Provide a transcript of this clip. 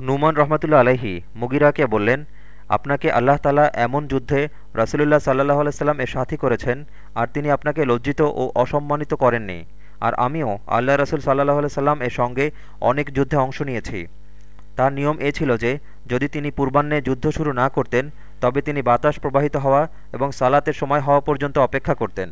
নুমান রহমতুল্লা আলহি মুগিরাকে বললেন, আপনাকে আল্লাহ তালা এমন যুদ্ধে রাসুলুল্লাহ সাল্লাহ আলাইসাল্লাম এর সাথী করেছেন, আর তিনি আপনাকে লজ্জিত ও অসম্মানিত করেননি। আর আমিও আল্লাহ রসুল সাল্লাহ সাল্লাম এর সঙ্গে অনেক যুদ্ধে অংশ নিয়েছি। তার নিয়ম এ ছিল যে, যদি তিনি পূর্বাহ্নে যুদ্ধ শুরু না করতেন, তবে তিনি বাতাস প্রবাহিত হওয়া এবং সালাতের সময় হওয়া পর্যন্ত অপেক্ষা করতেন।